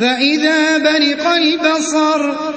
فَإِذَا بَرِقَ الْبَصَرُ